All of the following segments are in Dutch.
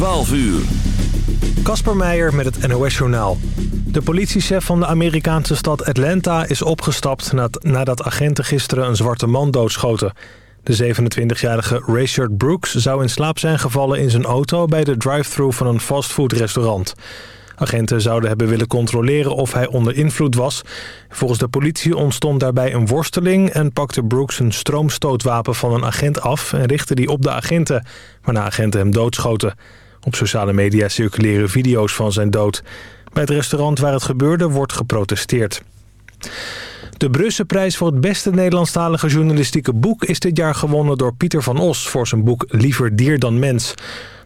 12 uur. Kasper Meijer met het NOS-journaal. De politiechef van de Amerikaanse stad Atlanta is opgestapt... nadat agenten gisteren een zwarte man doodschoten. De 27-jarige Rayshard Brooks zou in slaap zijn gevallen in zijn auto... bij de drive-thru van een fastfoodrestaurant. Agenten zouden hebben willen controleren of hij onder invloed was. Volgens de politie ontstond daarbij een worsteling... en pakte Brooks een stroomstootwapen van een agent af... en richtte die op de agenten, waarna agenten hem doodschoten. Op sociale media circuleren video's van zijn dood. Bij het restaurant waar het gebeurde wordt geprotesteerd. De Brusselprijs voor het beste Nederlandstalige journalistieke boek... is dit jaar gewonnen door Pieter van Os voor zijn boek Liever dier dan mens.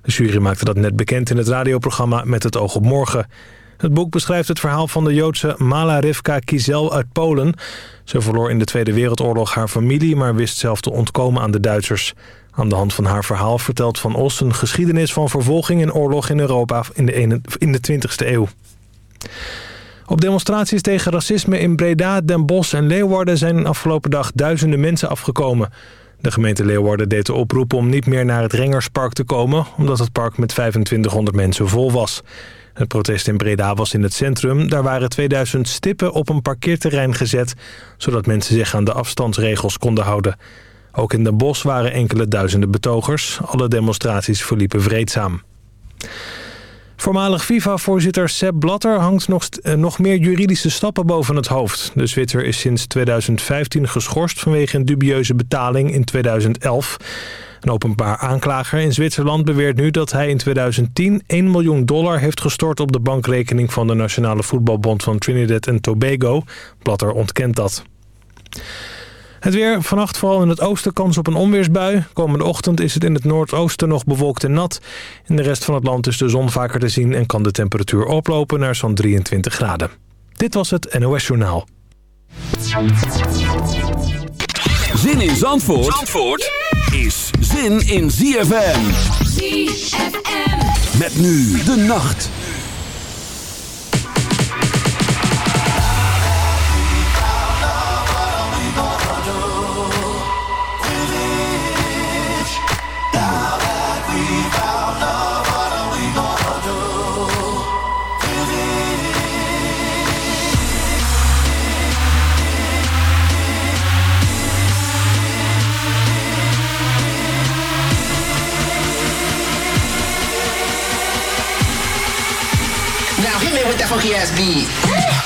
De jury maakte dat net bekend in het radioprogramma Met het oog op morgen. Het boek beschrijft het verhaal van de Joodse Mala Rivka Kizel uit Polen. Ze verloor in de Tweede Wereldoorlog haar familie... maar wist zelf te ontkomen aan de Duitsers. Aan de hand van haar verhaal vertelt Van Os een geschiedenis van vervolging en oorlog in Europa in de, in de 20e eeuw. Op demonstraties tegen racisme in Breda, Den Bosch en Leeuwarden zijn afgelopen dag duizenden mensen afgekomen. De gemeente Leeuwarden deed de oproep om niet meer naar het Rengerspark te komen... omdat het park met 2500 mensen vol was. Het protest in Breda was in het centrum. Daar waren 2000 stippen op een parkeerterrein gezet... zodat mensen zich aan de afstandsregels konden houden. Ook in Den Bosch waren enkele duizenden betogers. Alle demonstraties verliepen vreedzaam. Voormalig FIFA-voorzitter Sepp Blatter hangt nog, eh, nog meer juridische stappen boven het hoofd. De Zwitser is sinds 2015 geschorst vanwege een dubieuze betaling in 2011. Een openbaar aanklager in Zwitserland beweert nu dat hij in 2010 1 miljoen dollar heeft gestort op de bankrekening van de Nationale Voetbalbond van Trinidad en Tobago. Blatter ontkent dat. Het weer vannacht vooral in het oosten kans op een onweersbui. Komende ochtend is het in het noordoosten nog bewolkt en nat. In de rest van het land is de zon vaker te zien... en kan de temperatuur oplopen naar zo'n 23 graden. Dit was het NOS Journaal. Zin in Zandvoort, Zandvoort is zin in ZFM. ZFM. Met nu de nacht. Funky ass beat.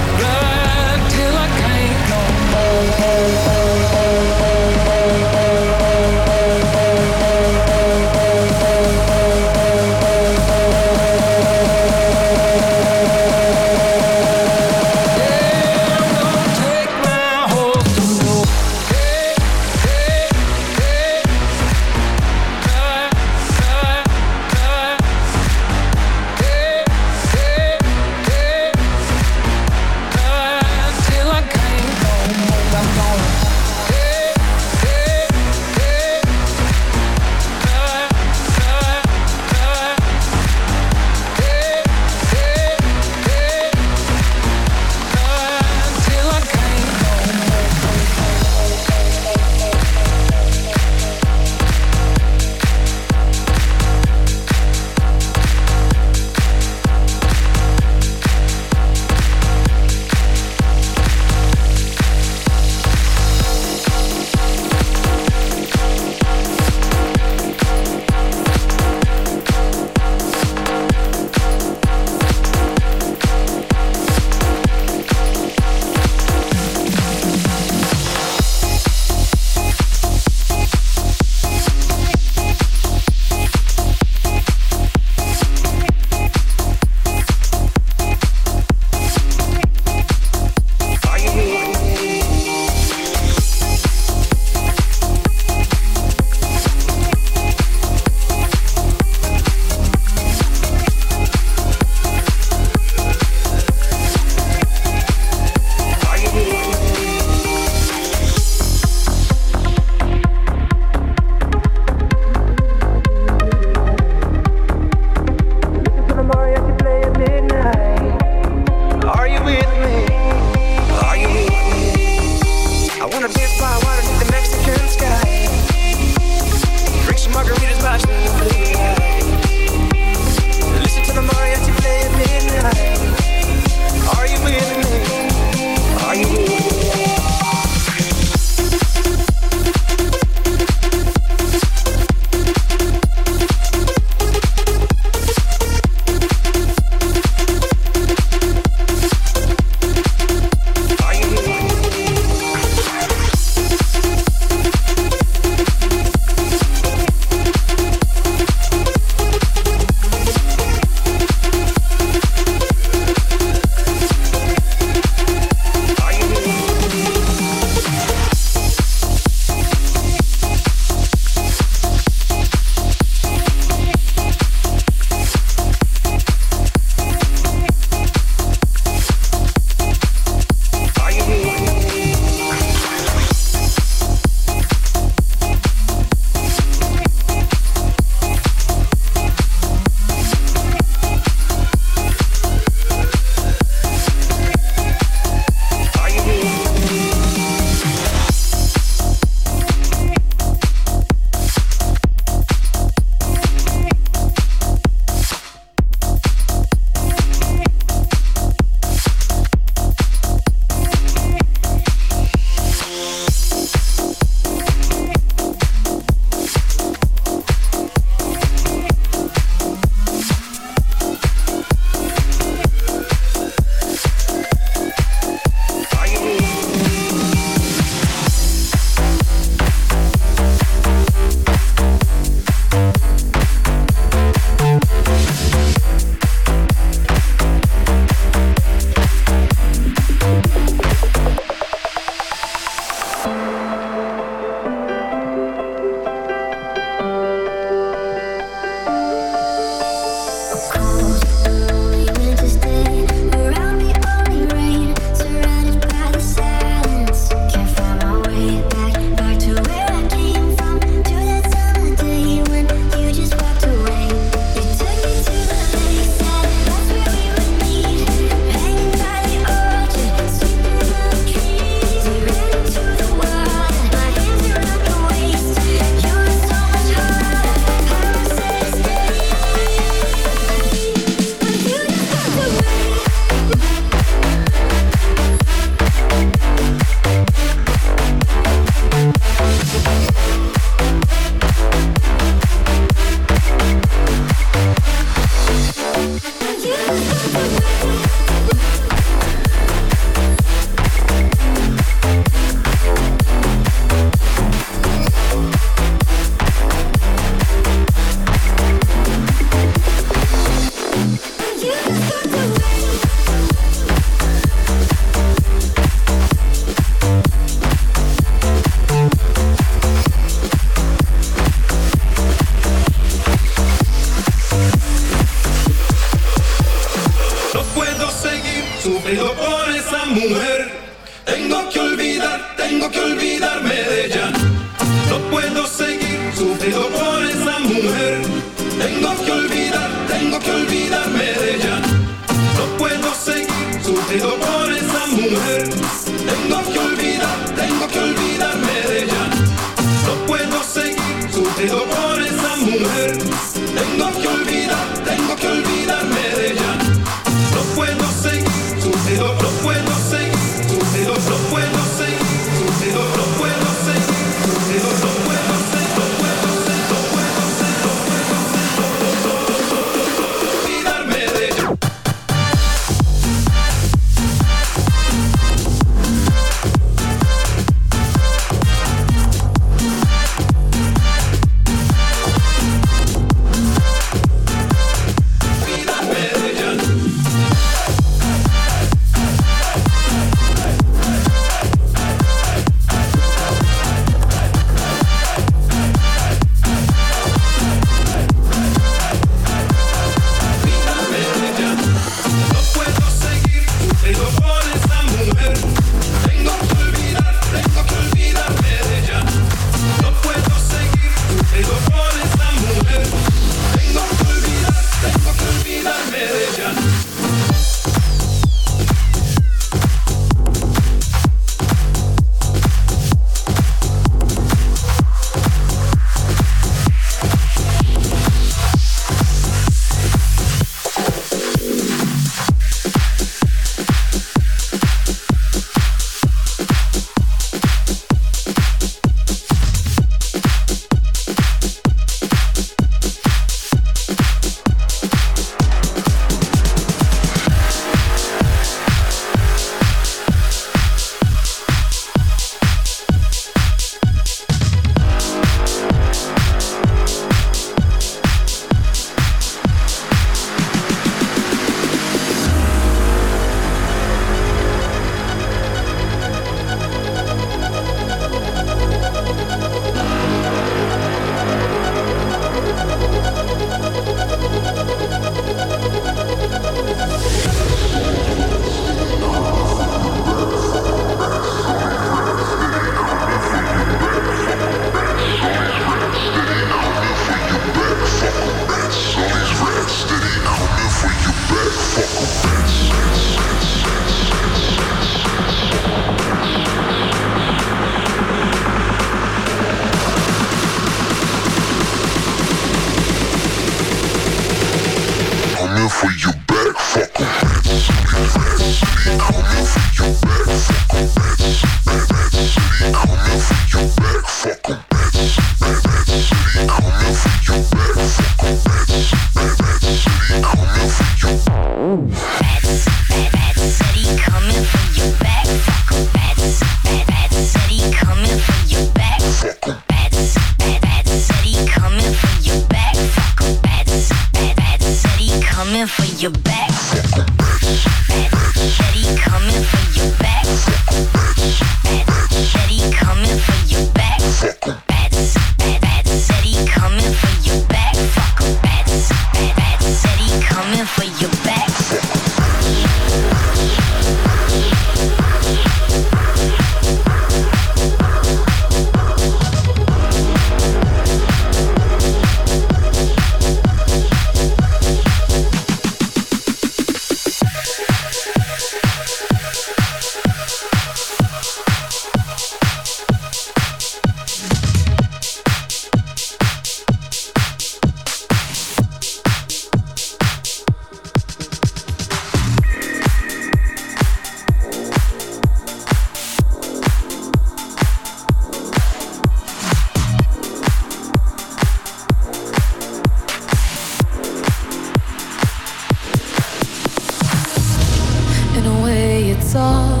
it's all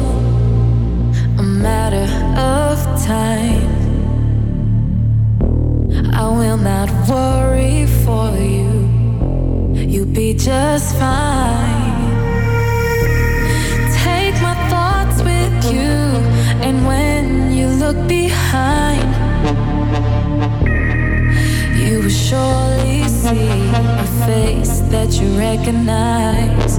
a matter of time. I will not worry for you, you'll be just fine. Take my thoughts with you, and when you look behind, you will surely see a face that you recognize.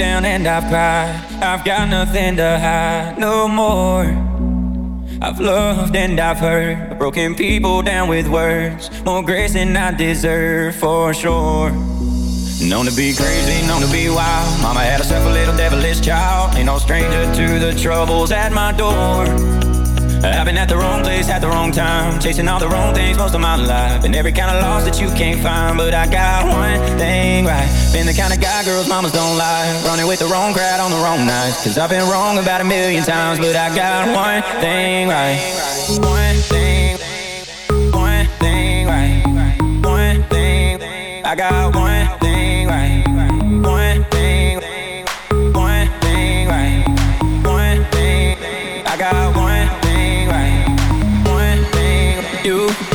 and I've cried. I've got nothing to hide no more. I've loved and I've hurt, broken people down with words. More grace than I deserve for sure. Known to be crazy, known to be wild. Mama had herself a little devilish child. Ain't no stranger to the troubles at my door. I've been at the wrong place at the wrong time, chasing all the wrong things most of my life, and every kind of loss that you can't find. But I got one thing right. Been the kind of guy girls mamas don't lie, running with the wrong crowd on the wrong nights. Cause I've been wrong about a million times, but I got one thing right. One thing, one thing right. One thing, I got one thing you.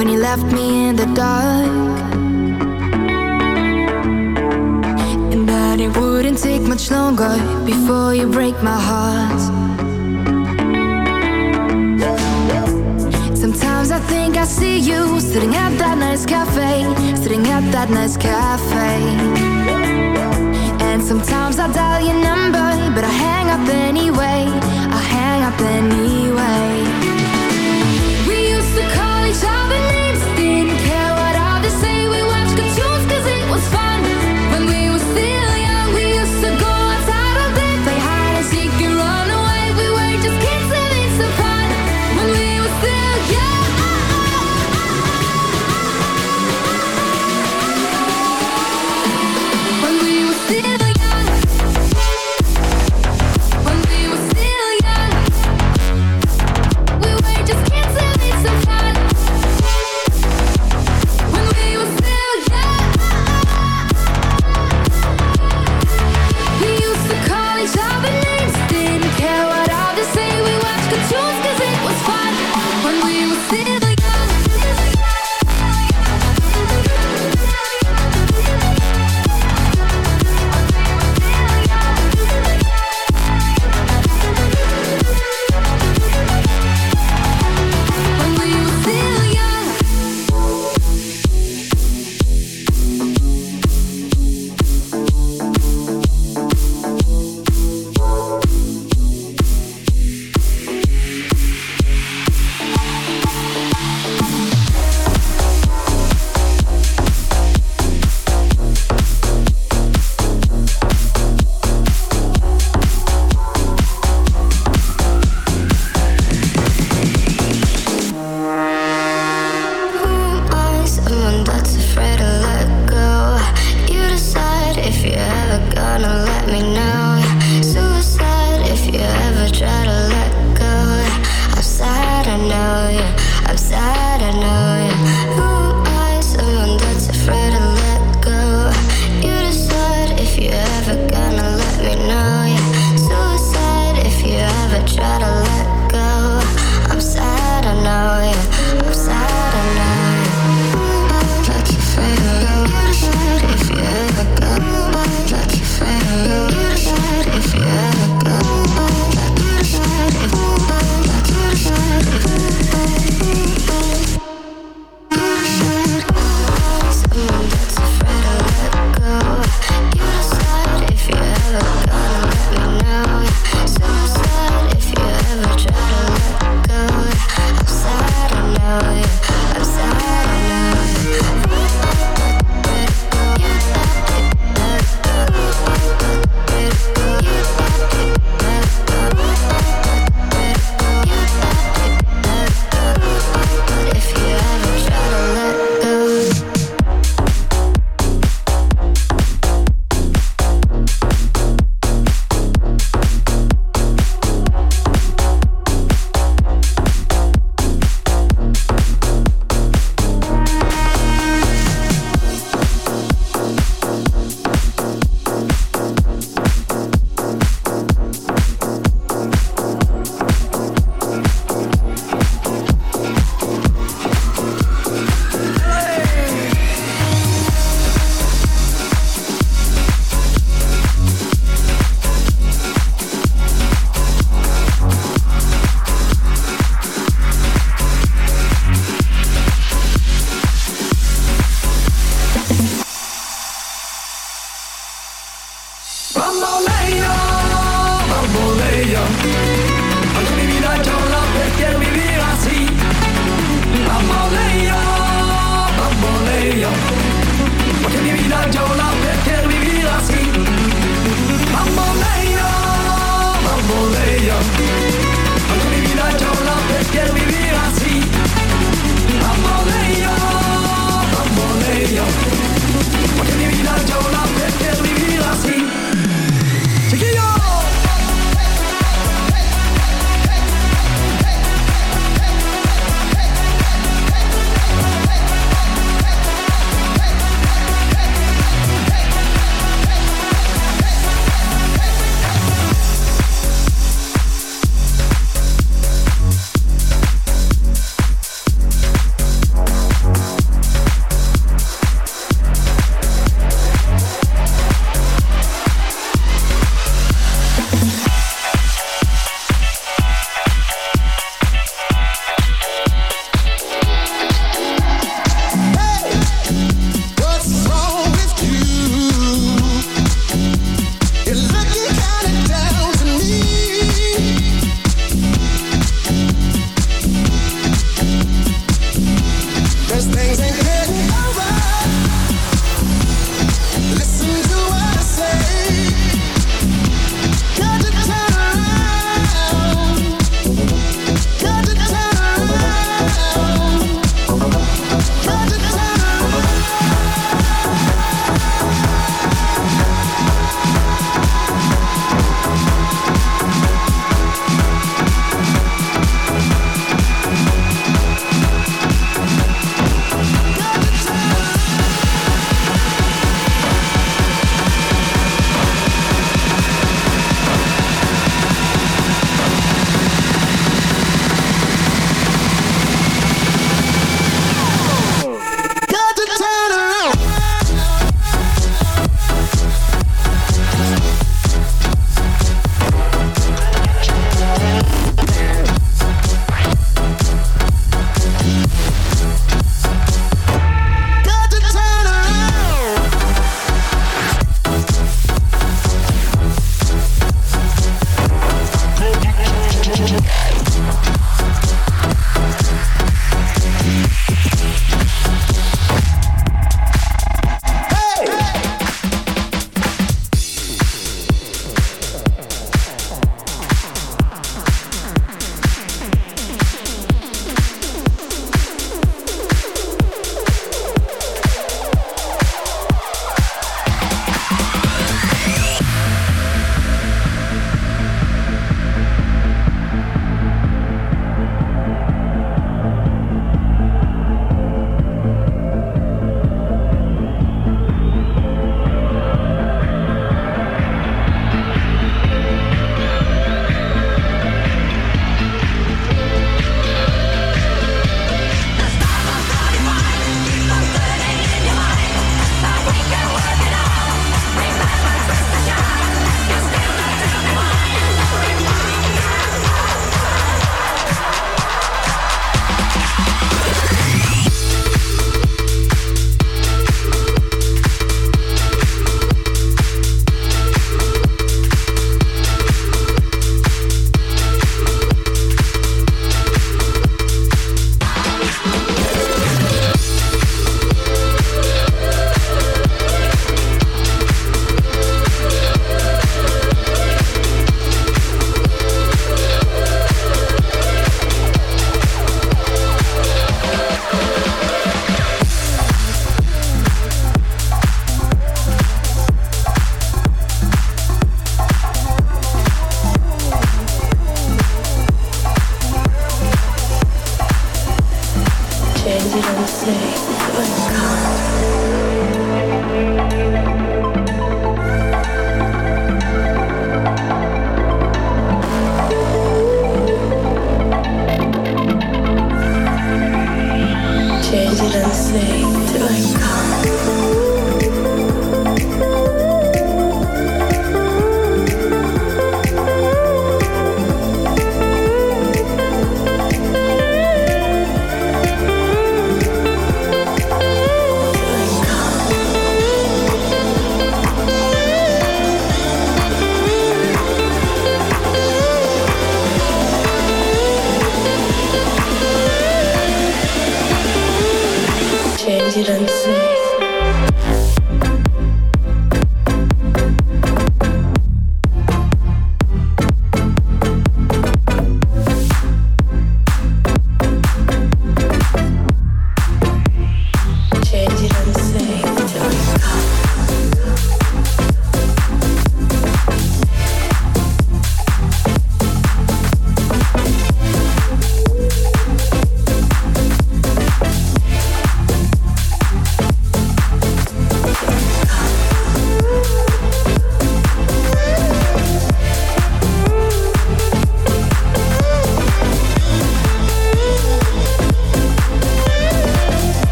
when you left me in the dark. And that it wouldn't take much longer before you break my heart. Sometimes I think I see you sitting at that nice cafe, sitting at that nice cafe. And sometimes I dial your number, but I hang up anyway. I hang up anyway.